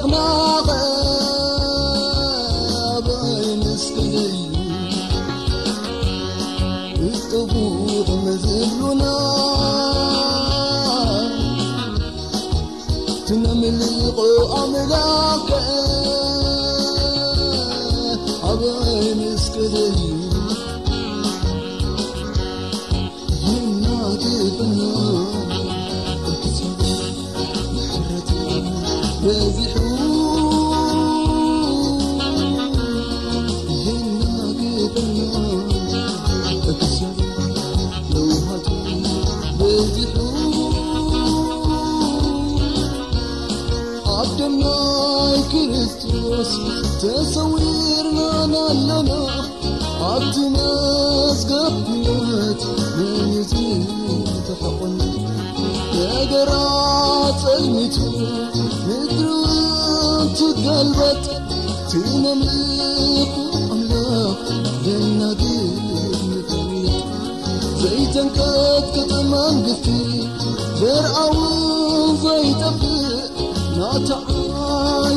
دماغي بمسكني استبوط مثلنا تنملي أملاكي أبي الناس تصويرنا لا لا عبد ناس قبلت من يزيد حقنا يا قرعة علمتو مدروت قلبت في مليك وأملاك لنا دير زيت قد كتمان قفتي فرعون زيتن في ناتعب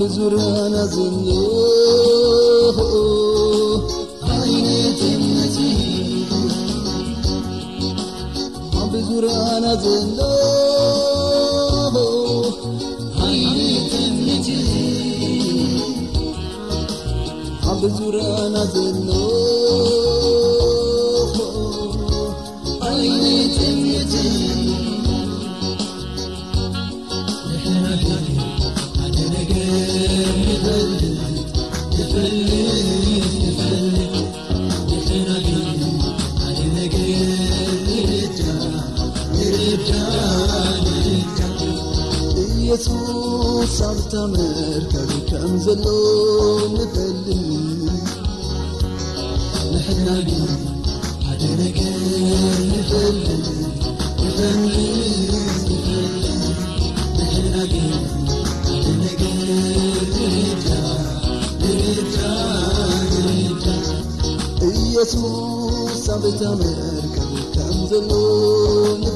بزران أزني بزران أزني بزران أزني ኢየሱስ ኣብ ተመርካቢ ከም ዘሎ ንፈልጥ ንሕና ግን ሓደ ነገር ንፈልጥ ንፈልጥ ንፈልጥ ንሕና ግን ሓደ ነገር ንርዳ ንርዳ ንርዳ ኢየሱስ ኣብ ተመር alone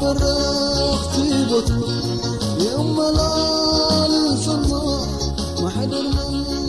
فرق طيبك يا أم العالي ما حدا من